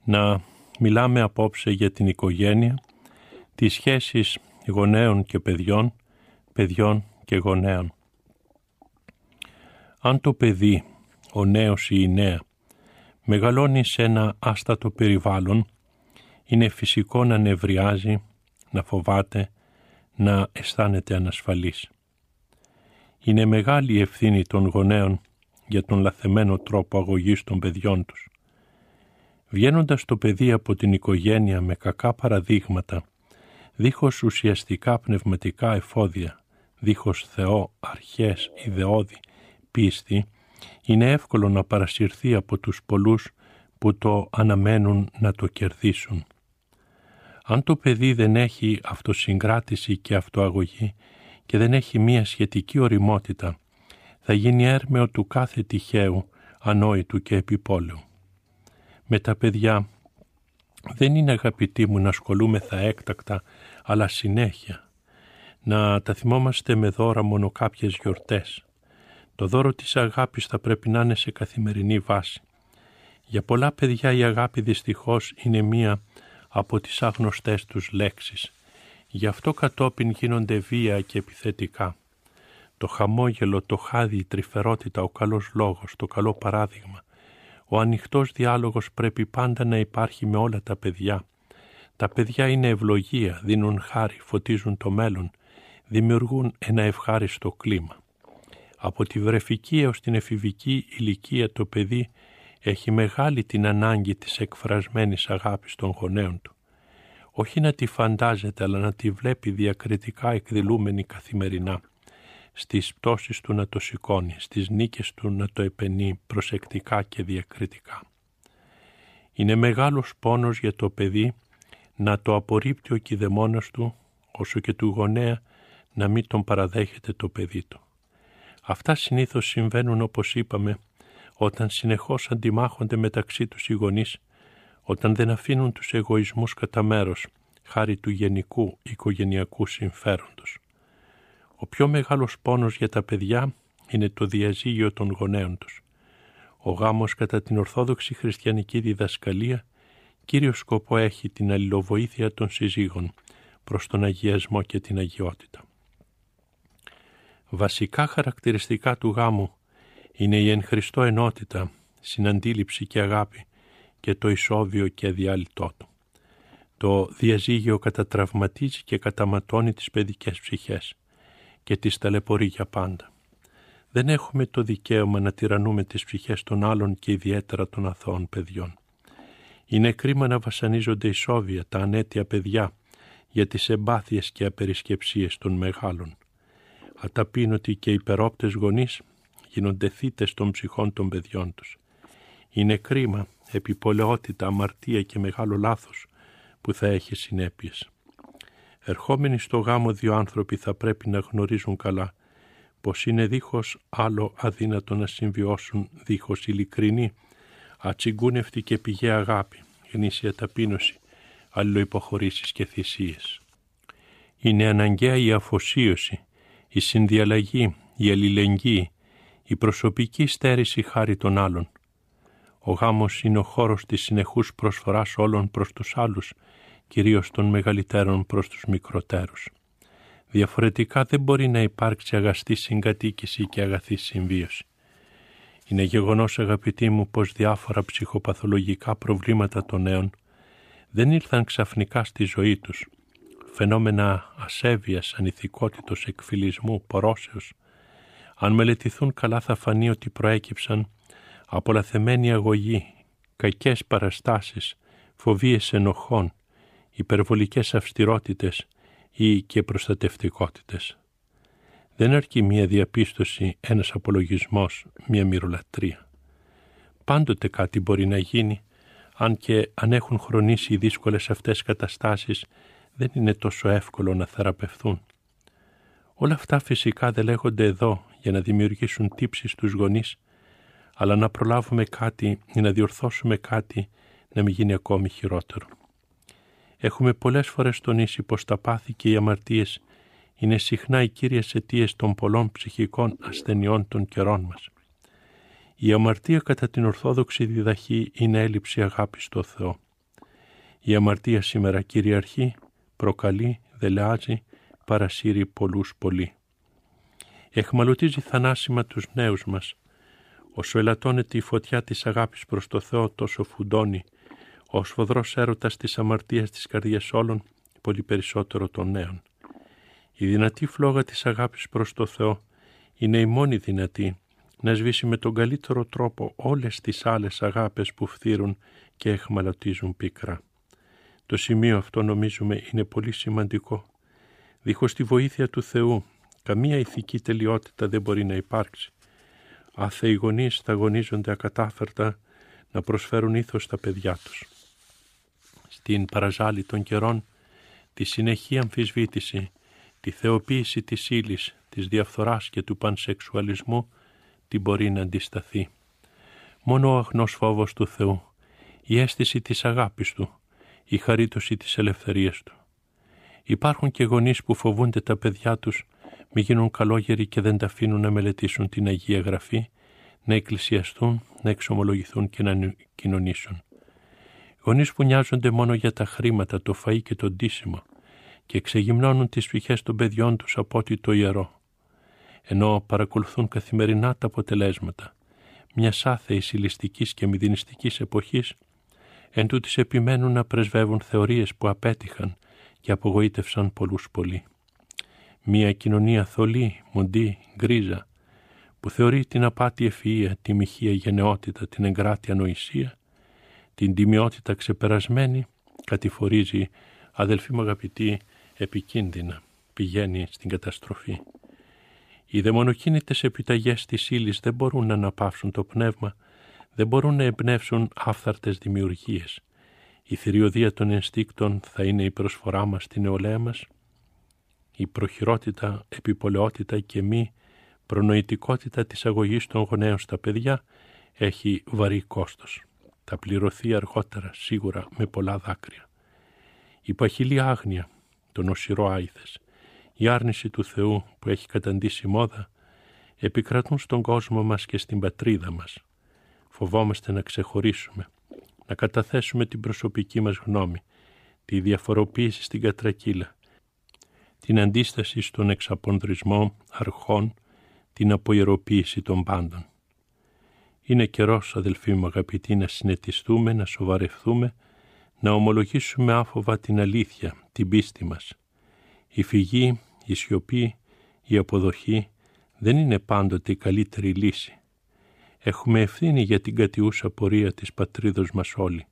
να μιλάμε απόψε για την οικογένεια, τις σχέσεις γονέων και παιδιών, παιδιών και γονέων. Αν το παιδί, ο νέος ή η νέα, μεγαλώνει σε ένα άστατο περιβάλλον, είναι φυσικό να νευριάζει, να φοβάται, να αισθάνεται ανασφαλής. Είναι μεγάλη η ευθύνη των γονέων για τον λαθεμένο τρόπο αγωγής των παιδιών τους. Βγαίνοντας το παιδί από την οικογένεια με κακά παραδείγματα, δίχως ουσιαστικά πνευματικά εφόδια, δίχως Θεό, αρχές, ιδεώδη, πίστη, είναι εύκολο να παρασυρθεί από τους πολλούς που το αναμένουν να το κερδίσουν. Αν το παιδί δεν έχει αυτοσυγκράτηση και αυτοαγωγή και δεν έχει μία σχετική οριμότητα, θα γίνει έρμεο του κάθε τυχαίου, ανόητου και επιπόλαιου. Με τα παιδιά δεν είναι αγαπητοί μου να ασχολούμεθα έκτακτα, αλλά συνέχεια. Να τα θυμόμαστε με δώρα μόνο κάποιες γιορτές. Το δώρο της αγάπης θα πρέπει να είναι σε καθημερινή βάση. Για πολλά παιδιά η αγάπη δυστυχώς είναι μία από τις άγνωστές τους λέξεις. Γι' αυτό κατόπιν γίνονται βία και επιθετικά το χαμόγελο, το χάδι, η τρυφερότητα, ο καλός λόγος, το καλό παράδειγμα. Ο ανοιχτός διάλογος πρέπει πάντα να υπάρχει με όλα τα παιδιά. Τα παιδιά είναι ευλογία, δίνουν χάρη, φωτίζουν το μέλλον, δημιουργούν ένα ευχάριστο κλίμα. Από τη βρεφική έως την εφηβική ηλικία το παιδί έχει μεγάλη την ανάγκη της εκφρασμένης αγάπης των γονέων του. Όχι να τη φαντάζεται αλλά να τη βλέπει διακριτικά εκδηλούμενη καθημερινά. Στις πτώσεις του να το σηκώνει, στις νίκες του να το επενεί προσεκτικά και διακριτικά. Είναι μεγάλος πόνος για το παιδί να το απορρίπτει ο κηδεμόνας του όσο και του γονέα να μην τον παραδέχεται το παιδί του. Αυτά συνήθως συμβαίνουν όπως είπαμε όταν συνεχώς αντιμάχονται μεταξύ τους οι γονείς, όταν δεν αφήνουν τους εγωισμούς κατά μέρος χάρη του γενικού οικογενειακού συμφέροντος. Ο πιο μεγάλος πόνος για τα παιδιά είναι το διαζύγιο των γονέων τους. Ο γάμος κατά την Ορθόδοξη Χριστιανική Διδασκαλία κύριος σκοπό έχει την αλληλοβοήθεια των συζύγων προς τον αγιασμό και την αγιότητα. Βασικά χαρακτηριστικά του γάμου είναι η εν Χριστώ ενότητα, συναντήληψη και αγάπη και το ισόβιο και αδιάλειτό του. Το διαζύγιο κατατραυματίζει και καταματώνει τις παιδικές ψυχές και τις ταλαιπωρεί για πάντα. Δεν έχουμε το δικαίωμα να τυραννούμε τις ψυχές των άλλων και ιδιαίτερα των αθώων παιδιών. Είναι κρίμα να βασανίζονται ισόβια τα ανέτεια παιδιά για τις εμπάθειες και απερισκεψίες των μεγάλων. Αταπείνωτοι και υπερόπτες γονείς γίνονται θύτες των ψυχών των παιδιών τους. Είναι κρίμα, επιπολαιότητα, αμαρτία και μεγάλο λάθος που θα έχει συνέπειες. Ερχόμενοι στο γάμο δύο άνθρωποι θα πρέπει να γνωρίζουν καλά πως είναι δίχως άλλο αδύνατο να συμβιώσουν δίχως ειλικρινή, ατσιγκούνευτη και πηγαία αγάπη, γνήσια ταπείνωση, αλληλοϊποχωρήσεις και θυσίες. Είναι αναγκαία η αφοσίωση, η συνδιαλλαγή, η αλληλεγγύη, η προσωπική στέρηση χάρη των άλλων. Ο γάμος είναι ο χώρος της συνεχούς προσφοράς όλων προς τους άλλους, κυρίως των μεγαλύτερων προς τους μικροτέρους. Διαφορετικά δεν μπορεί να υπάρξει αγαστή συγκατοίκηση και αγαθή συμβίωση. Είναι γεγονός αγαπητοί μου πως διάφορα ψυχοπαθολογικά προβλήματα των νέων δεν ήλθαν ξαφνικά στη ζωή τους. Φαινόμενα ασέβειας, ανηθικότητος, εκφυλισμού, πορώσεως, αν μελετηθούν καλά θα φανεί ότι προέκυψαν από λαθεμένη αγωγή, κακές παραστάσεις, φοβίες ενοχών, υπερβολικές αυστηρότητες ή και προστατευτικότητες. Δεν αρκεί μία διαπίστωση, ένας απολογισμός, μία μυρολατρεία. Πάντοτε κάτι μπορεί να γίνει, αν και αν έχουν χρονίσει οι δύσκολες αυτές καταστάσεις, δεν είναι τόσο εύκολο να θεραπευθούν. Όλα αυτά φυσικά δεν λέγονται εδώ για να δημιουργήσουν τύψεις στους γονείς, αλλά να προλάβουμε κάτι ή να διορθώσουμε κάτι να μην γίνει ακόμη χειρότερο. Έχουμε πολλές φορές τονίσει πως τα πάθη και οι αμαρτίες είναι συχνά οι κύριες αιτίες των πολλών ψυχικών ασθενειών των καιρών μας. Η αμαρτία κατά την Ορθόδοξη διδαχή είναι έλλειψη αγάπης στο Θεό. Η αμαρτία σήμερα κυριαρχεί, προκαλεί, δελεάζει, παρασύρει πολλούς πολύ εχμαλωτίζει θανάσιμα τους νέους μας. Όσο ελαττώνεται η φωτιά της αγάπης προς το Θεό τόσο φουντώνει, ο σφοδρός έρωτας της αμαρτίας της καρδιάς όλων, πολύ περισσότερο των νέων. Η δυνατή φλόγα της αγάπης προς το Θεό είναι η μόνη δυνατή να σβήσει με τον καλύτερο τρόπο όλες τις άλλες αγάπες που φθύρουν και εχμαλωτίζουν πίκρα. Το σημείο αυτό νομίζουμε είναι πολύ σημαντικό. Δίχως τη βοήθεια του Θεού Καμία ηθική τελειότητα δεν μπορεί να υπάρξει. Άθεοι γονείς θα αγωνίζονται ακατάφερτα να προσφέρουν ήθος στα παιδιά τους. Στην παραζάλη των καιρών, τη συνεχή αμφισβήτηση, τη θεοποίηση της ύλης, της διαφθοράς και του πανσεξουαλισμού, την μπορεί να αντισταθεί. Μόνο ο αγνός φόβος του Θεού, η αίσθηση της αγάπης Του, η χαρίτωση της ελευθερίας Του. Υπάρχουν και γονείς που φοβούνται τα παιδιά τους μη γίνουν καλόγεροι και δεν τα αφήνουν να μελετήσουν την Αγία Γραφή, να εκκλησιαστούν, να εξομολογηθούν και να κοινωνήσουν. Γονείς που νοιάζονται μόνο για τα χρήματα, το φαΐ και το ντύσιμο και ξεγυμνώνουν τις ψυχές των παιδιών τους από ό,τι το ιερό. Ενώ παρακολουθούν καθημερινά τα αποτελέσματα, μιας άθεης ηλιστικής και μηδενιστικής εποχής, εν τούτης επιμένουν να πρεσβεύουν θεωρίες που απέτυχαν και απογοήτευσαν πολλούς πολύ. Μια κοινωνία θολή, μοντή, γκρίζα, που θεωρεί την απάτη ευφυΐα, τη μοιχεία γενναιότητα, την εγκράτεια νοησία, την τιμιότητα ξεπερασμένη, κατηφορίζει, αδελφοί μου αγαπητοί, επικίνδυνα, πηγαίνει στην καταστροφή. Οι δαιμονοκίνητες επιταγές της ύλης δεν μπορούν να αναπαύσουν το πνεύμα, δεν μπορούν να εμπνεύσουν άφθαρτες δημιουργίες. Η θηριωδία των ενστίκτων θα είναι η προσφορά μας στην νεολαία μας. Η προχειρότητα, επιπολαιότητα και μη προνοητικότητα της αγωγής των γονέων στα παιδιά έχει βαρύ κόστος. Θα πληρωθεί αργότερα σίγουρα με πολλά δάκρυα. Η παχυλή άγνοια, το νοσηρό άηθες, η άρνηση του Θεού που έχει καταντήσει μόδα επικρατούν στον κόσμο μας και στην πατρίδα μας. Φοβόμαστε να ξεχωρίσουμε, να καταθέσουμε την προσωπική μας γνώμη, τη διαφοροποίηση στην κατρακύλα, την αντίσταση στον εξαπονδρισμό αρχών, την αποϊεροποίηση των πάντων. Είναι καιρός, αδελφοί μου αγαπητοί, να συνετιστούμε, να σοβαρευτούμε, να ομολογήσουμε άφοβα την αλήθεια, την πίστη μας. Η φυγή, η σιωπή, η αποδοχή δεν είναι πάντοτε η καλύτερη λύση. Έχουμε ευθύνη για την κατιούσα πορεία της πατρίδος μας όλοι.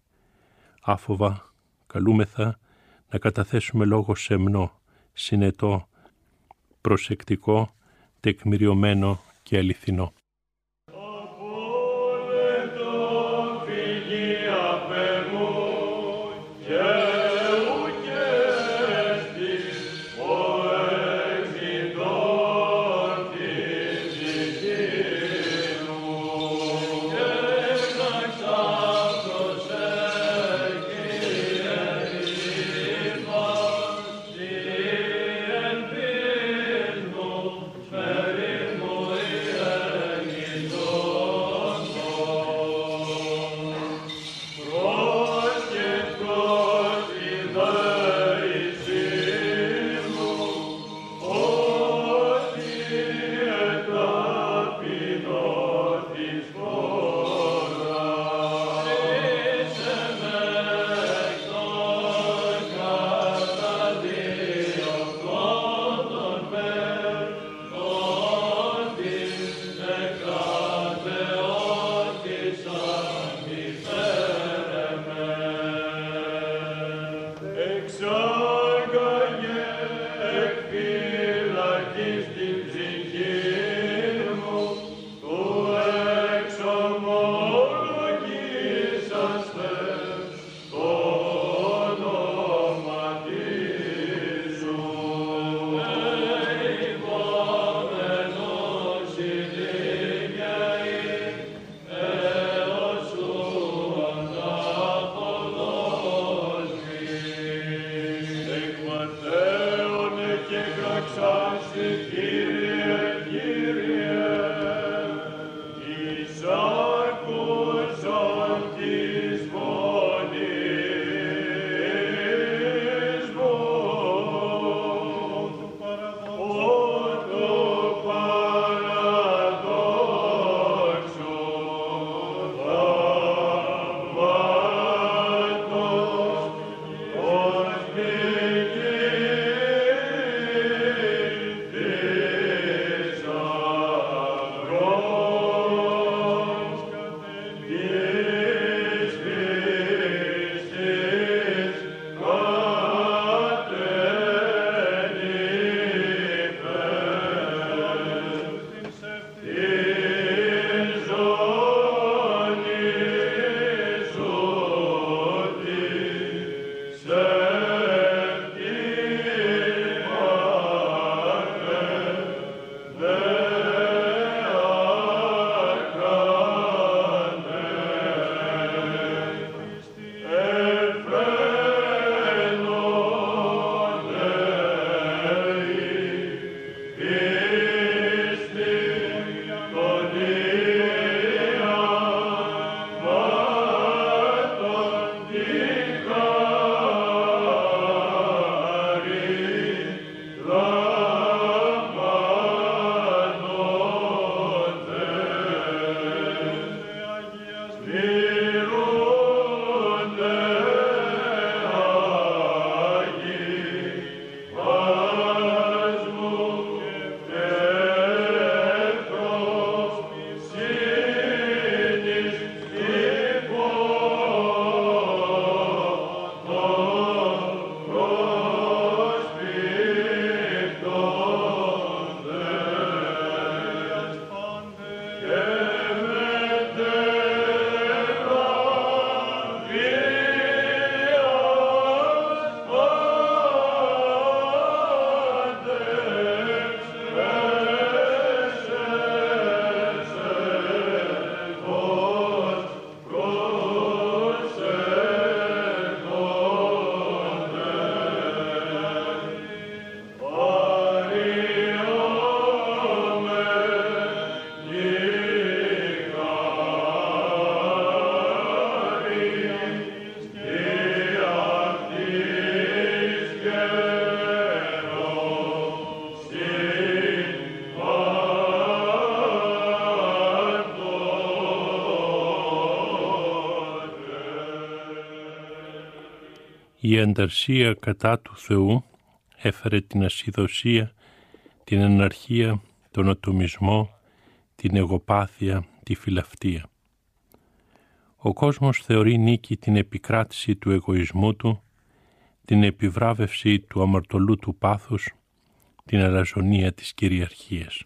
Άφοβα, καλούμεθα να καταθέσουμε λόγο σεμνό, συνετό, προσεκτικό, τεκμηριωμένο και αληθινό. Η ανταρσία κατά του Θεού έφερε την ασυδοσία, την αναρχία, τον ατομισμό, την εγωπάθεια, τη φιλαυτία. Ο κόσμος θεωρεί νίκη την επικράτηση του εγωισμού του, την επιβράβευση του αμαρτωλού του πάθους, την αλαζονία της κυριαρχίας.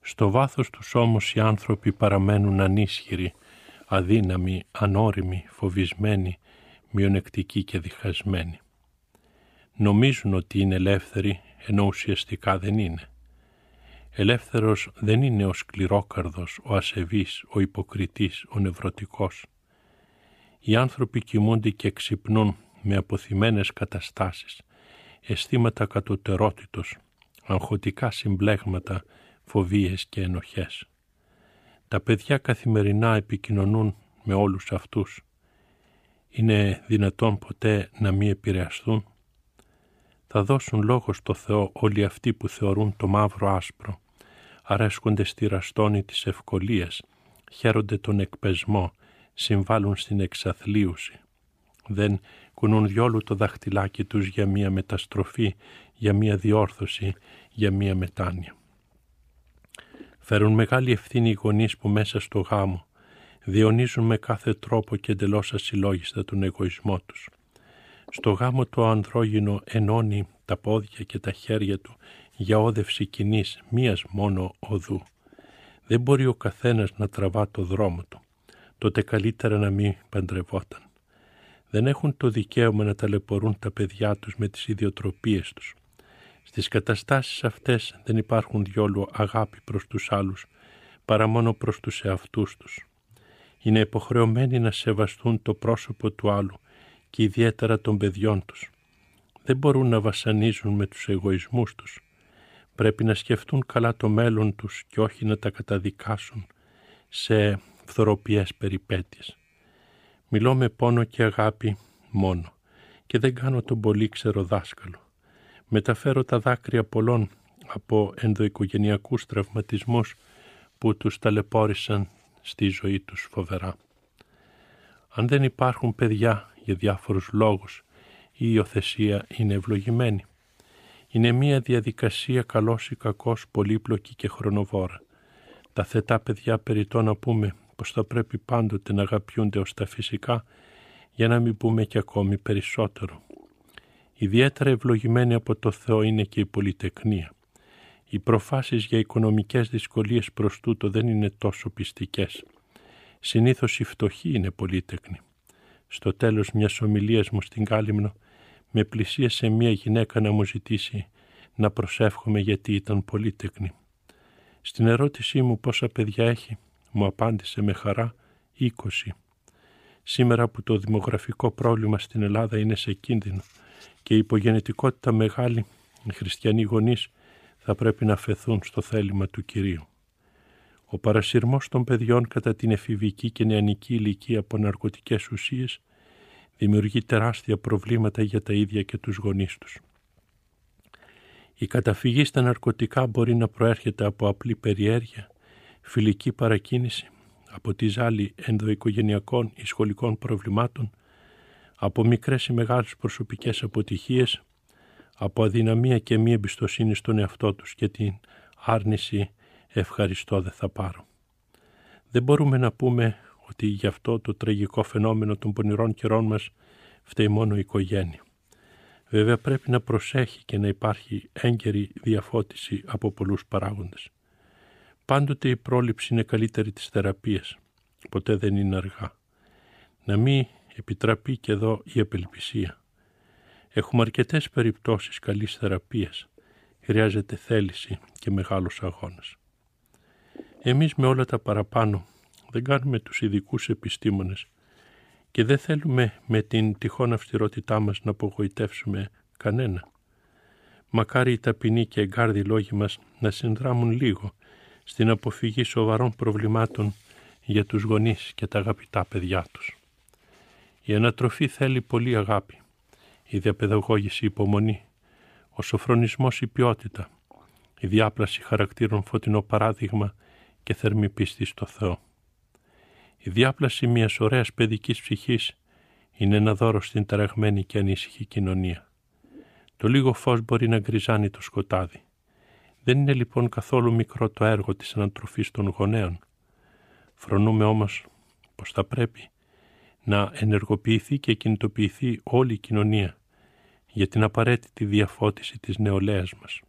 Στο βάθος τους όμως οι άνθρωποι παραμένουν ανίσχυροι, αδύναμοι, ανώριμοι, φοβισμένοι, μειονεκτικοί και διχασμένοι. Νομίζουν ότι είναι ελεύθεροι, ενώ ουσιαστικά δεν είναι. Ελεύθερος δεν είναι ο σκληρόκαρδος, ο ασεβής, ο υποκριτής, ο νευρωτικός. Οι άνθρωποι κοιμούνται και ξυπνούν με αποθυμένες καταστάσεις, αισθήματα κατωτερότητος, αγχωτικά συμπλέγματα, φοβίες και ενοχές. Τα παιδιά καθημερινά επικοινωνούν με όλους αυτούς, είναι δυνατόν ποτέ να μην επηρεαστούν; Θα δώσουν λόγο στο Θεό όλοι αυτοί που θεωρούν το μαύρο άσπρο, αρέσκονται στη ραστόνη της ευκολίας, χαίρονται τον εκπεσμό, συμβάλλουν στην εξαθλίωση. Δεν κουνούν διόλου το δαχτυλάκι τους για μία μεταστροφή, για μία διόρθωση, για μία μετάνοια. Φέρουν μεγάλη ευθύνη οι γονείς που μέσα στο γάμο διονύζουν με κάθε τρόπο και εντελώς ασυλλόγιστα τον εγωισμό τους. Στο γάμο το ανδρόγυνο ενώνει τα πόδια και τα χέρια του για όδευση κοινής μίας μόνο οδού. Δεν μπορεί ο καθένας να τραβά το δρόμο του. Τότε καλύτερα να μην παντρευόταν. Δεν έχουν το δικαίωμα να ταλαιπωρούν τα παιδιά τους με τις ιδιοτροπίες τους. Στις καταστάσεις αυτές δεν υπάρχουν διόλου αγάπη προς τους άλλους, παρά μόνο προς τους εαυτούς τους είναι υποχρεωμένοι να σεβαστούν το πρόσωπο του άλλου και ιδιαίτερα των παιδιών τους. Δεν μπορούν να βασανίζουν με τους εγωισμούς τους. Πρέπει να σκεφτούν καλά το μέλλον τους και όχι να τα καταδικάσουν σε φθοροποιές περιπέτειες. Μιλώ με πόνο και αγάπη μόνο και δεν κάνω τον πολύ ξέρω δάσκαλο. Μεταφέρω τα δάκρυα πολλών από ενδοοικογενειακούς τραυματισμούς που τους ταλαιπώρησαν στη ζωή τους φοβερά. Αν δεν υπάρχουν παιδιά για διάφορους λόγους, η υιοθεσία είναι ευλογημένη. Είναι μία διαδικασία καλός ή κακός, πολύπλοκη και χρονοβόρα. Τα θετά παιδιά περιττό να πούμε πως θα πρέπει πάντοτε να αγαπιούνται ως τα φυσικά, για να μην πούμε και ακόμη περισσότερο. Ιδιαίτερα ευλογημένη από το Θεό είναι και η πολυτεκνία. Οι προφάσεις για οικονομικές δυσκολίες προς τούτο δεν είναι τόσο πιστικές. Συνήθως η φτωχή είναι πολύτεκνη. Στο τέλος μιας ομιλίας μου στην Κάλυμνο με πλησίασε μια γυναίκα να μου ζητήσει να προσεύχομαι γιατί ήταν πολύτεκνη. Στην ερώτησή μου πόσα παιδιά έχει, μου απάντησε με χαρά 20. Σήμερα που το δημογραφικό πρόβλημα στην Ελλάδα είναι σε κίνδυνο και η υπογεννητικότητα μεγάλη, οι χριστιανοί γονείς θα πρέπει να φεθούν στο θέλημα του Κυρίου. Ο παρασυρμός των παιδιών κατά την εφηβική και νεανική ηλικία από ναρκωτικές ουσίες δημιουργεί τεράστια προβλήματα για τα ίδια και τους γονείς τους. Η καταφυγή στα ναρκωτικά μπορεί να προέρχεται από απλή περιέργεια, φιλική παρακίνηση, από τη ζάλη ενδοοικογενειακών ή σχολικών προβλημάτων, από μικρές ή μεγάλες προσωπικές αποτυχίες, από αδυναμία και μη εμπιστοσύνη στον εαυτό τους και την άρνηση ευχαριστώ δεν θα πάρω. Δεν μπορούμε να πούμε ότι γι' αυτό το τραγικό φαινόμενο των πονηρών καιρών μας φταίει μόνο η οικογένεια. Βέβαια πρέπει να προσέχει και να υπάρχει έγκαιρη διαφώτιση από πολλούς παράγοντες. Πάντοτε η πρόληψη είναι καλύτερη της θεραπείας. Ποτέ δεν είναι αργά. Να μην επιτραπεί και εδώ η απελπισία. Έχουμε αρκετές περιπτώσεις καλής θεραπείας. Χρειάζεται θέληση και μεγάλος αγώνας. Εμείς με όλα τα παραπάνω δεν κάνουμε τους ειδικούς επιστήμονες και δεν θέλουμε με την τυχόν αυστηρότητά μας να απογοητεύσουμε κανένα. Μακάρι οι ταπεινοί και εγκάρδοι λόγοι μας να συνδράμουν λίγο στην αποφυγή σοβαρών προβλημάτων για τους γονείς και τα αγαπητά παιδιά τους. Η ανατροφή θέλει πολύ αγάπη, η διαπαιδαγώγηση υπομονή, ο σοφρονισμός η ποιότητα, η διάπλαση χαρακτήρων φωτεινό παράδειγμα και θερμή πίστη στο Θεό. Η διάπλαση μιας ωραίας παιδικής ψυχής είναι ένα δώρο στην ταραγμένη και ανήσυχη κοινωνία. Το λίγο φως μπορεί να γκριζάνει το σκοτάδι. Δεν είναι λοιπόν καθόλου μικρό το έργο της ανατροφής των γονέων. Φρονούμε όμως πως θα πρέπει να ενεργοποιηθεί και κινητοποιηθεί όλη η κοινωνία για την απαραίτητη διαφώτιση της νεολαίας μας.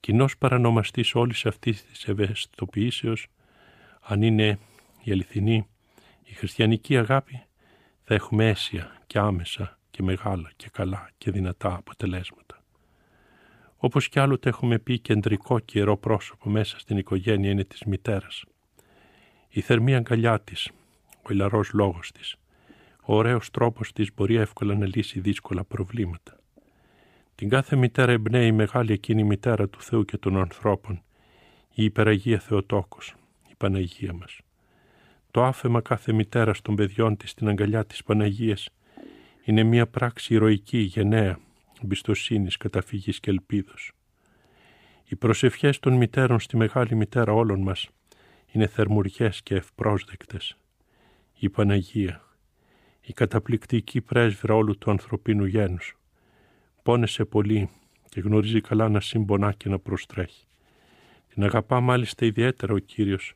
Κοινός παρανομαστής όλης αυτής της ευαισθητοποιήσεως, αν είναι η αληθινή, η χριστιανική αγάπη, θα έχουμε αίσια και άμεσα και μεγάλα και καλά και δυνατά αποτελέσματα. Όπως κι άλλοτε έχουμε πει κεντρικό και ιερό πρόσωπο μέσα στην οικογένεια είναι της μητέρας. Η θερμή αγκαλιά της, ο ηλαρός λόγος της, ο ωραίος τρόπος της μπορεί εύκολα να λύσει δύσκολα προβλήματα. Την κάθε μητέρα εμπνέει η μεγάλη εκείνη μητέρα του Θεού και των ανθρώπων, η υπεραγία Θεοτόκος, η Παναγία μας. Το άφεμα κάθε μητέρα των παιδιών της στην αγκαλιά της Παναγίας είναι μια πράξη ηρωική, γενναία, εμπιστοσύνης, καταφυγής και ελπίδος. Οι προσευχές των μητέρων στη Μεγάλη Μητέρα όλων μας είναι θερμουριές και ευπρόσδεκτες. Η Παναγία, η καταπληκτική πρέσβυρα όλου του ανθρωπίνου γένους, πόνεσε πολύ και γνωρίζει καλά να συμπονά και να προστρέχει. Την αγαπά μάλιστα ιδιαίτερα ο Κύριος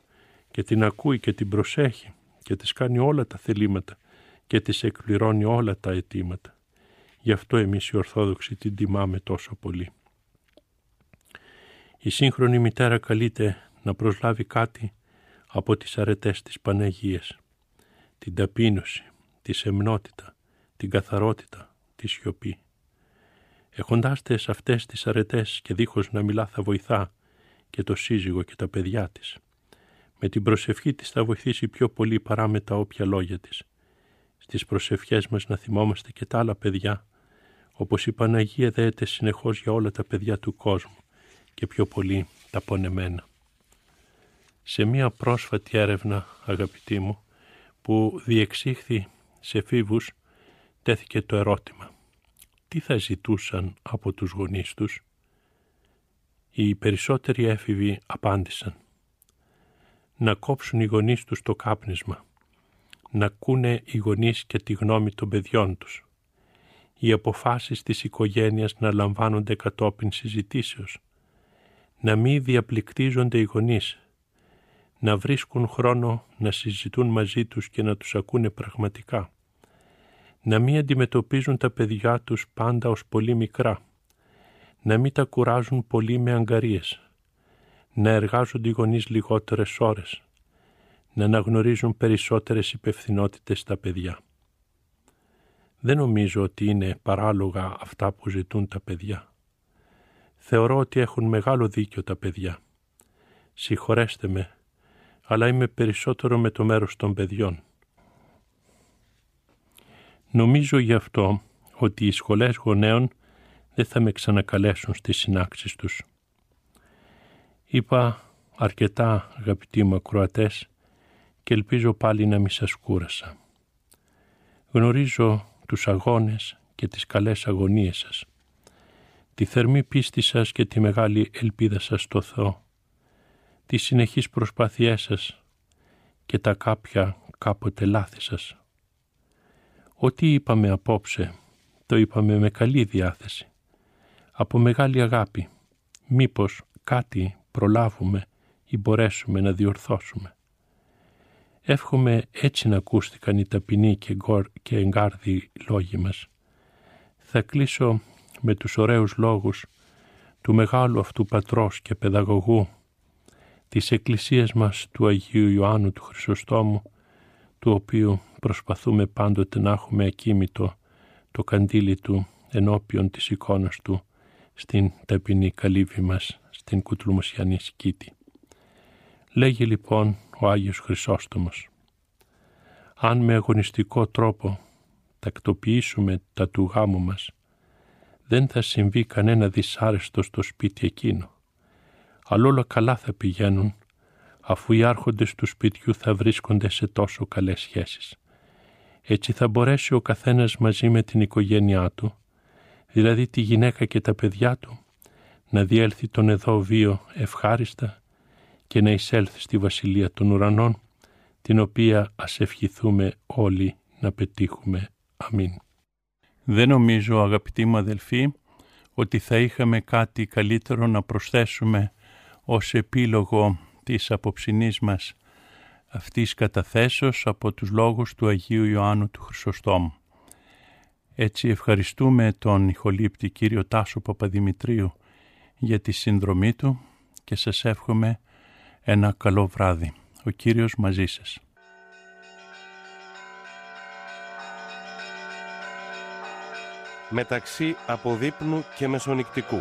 και την ακούει και την προσέχει και της κάνει όλα τα θελήματα και της εκπληρώνει όλα τα αιτήματα. Γι' αυτό εμείς οι Ορθόδοξοι την τιμάμε τόσο πολύ. Η σύγχρονη μητέρα καλείται να προσλάβει κάτι από τις αρετές της Παναγίας. Την ταπείνωση, τη σεμνότητα, την καθαρότητα, τη σιωπή. Έχοντάς τες αυτές τις αρετές και δίχως να μιλά θα βοηθά και το σύζυγο και τα παιδιά της. Με την προσευχή της θα βοηθήσει πιο πολύ παρά με τα όποια λόγια της. Στις προσευχές μας να θυμόμαστε και τα άλλα παιδιά, όπως η Παναγία δέεται συνεχώς για όλα τα παιδιά του κόσμου και πιο πολύ τα πονεμένα. Σε μία πρόσφατη έρευνα, αγαπητοί μου, που διεξήχθη σε φίβους, τέθηκε το ερώτημα. Τι θα ζητούσαν από τους γονείς τους; Οι περισσότεροι έφηβοι απάντησαν. Να κόψουν οι γονείς τους το κάπνισμα, να ακούνε οι γονείς και τη γνώμη των παιδιών τους, οι αποφάσεις της οικογένειας να λαμβάνονται κατόπιν συζητήσεως, να μην διαπληκτίζονται οι γονείς, να βρίσκουν χρόνο να συζητούν μαζί τους και να τους ακούνε πραγματικά, να μην αντιμετωπίζουν τα παιδιά τους πάντα ως πολύ μικρά, να μην τα κουράζουν πολύ με αγκαρίες, να εργάζονται οι γονείς λιγότερες ώρες, να αναγνωρίζουν περισσότερες υπευθυνότητες στα παιδιά. Δεν νομίζω ότι είναι παράλογα αυτά που ζητούν τα παιδιά. Θεωρώ ότι έχουν μεγάλο δίκιο τα παιδιά. Συγχωρέστε με, αλλά είμαι περισσότερο με το μέρος των παιδιών. Νομίζω γι' αυτό ότι οι σχολές γονέων δεν θα με ξανακαλέσουν στις συνάξεις τους. Είπα αρκετά αγαπητοί μου ακροατές και ελπίζω πάλι να μην σας κούρασα. Γνωρίζω τους αγώνες και τις καλές αγωνίες σας, τη θερμή πίστη σας και τη μεγάλη ελπίδα σας στο Θεό, τις συνεχείς προσπάθειές σας και τα κάποια κάποτε λάθη σας. Ό,τι είπαμε απόψε, το είπαμε με καλή διάθεση. Από μεγάλη αγάπη, μήπως κάτι προλάβουμε ή μπορέσουμε να διορθώσουμε. Εύχομαι έτσι να ακούστηκαν οι ταπεινοί και, γκορ, και εγκάρδοι λόγοι μας. Θα κλείσω με τους ωραίους λόγους του μεγάλου αυτού πατρός και παιδαγωγού της Εκκλησίας μας του Αγίου Ιωάννου του Χρυσοστόμου του οποίου προσπαθούμε πάντοτε να έχουμε ακίμητο το καντήλι του ενώπιον της εικόνας του στην ταπεινή καλύβη μας στην Κουτλουμοσιανή σκήτη. Λέγει λοιπόν ο Άγιος Χρυσόστομος «Αν με αγωνιστικό τρόπο τακτοποιήσουμε τα του γάμου μας, δεν θα συμβεί κανένα δυσάρεστο στο σπίτι εκείνο, αλλά όλα καλά θα πηγαίνουν αφού οι άρχοντες του σπιτιού θα βρίσκονται σε τόσο καλές σχέσεις. Έτσι θα μπορέσει ο καθένας μαζί με την οικογένειά του, δηλαδή τη γυναίκα και τα παιδιά του, να διέλθει τον εδώ βίο ευχάριστα και να εισέλθει στη Βασιλεία των Ουρανών, την οποία ας ευχηθούμε όλοι να πετύχουμε. Αμήν. Δεν νομίζω αγαπητοί μου αδελφοί ότι θα είχαμε κάτι καλύτερο να προσθέσουμε ως επίλογο της απόψινής μας αυτής καταθέσεως από τους λόγους του Αγίου Ιωάννου του Χρυσοστόμου. Έτσι ευχαριστούμε τον ηχολήπτη κύριο Τάσο Παπαδημητρίου για τη συνδρομή του και σας εύχομαι ένα καλό βράδυ. Ο Κύριος μαζί σας. Μεταξύ αποδείπνου και μεσονικτικού.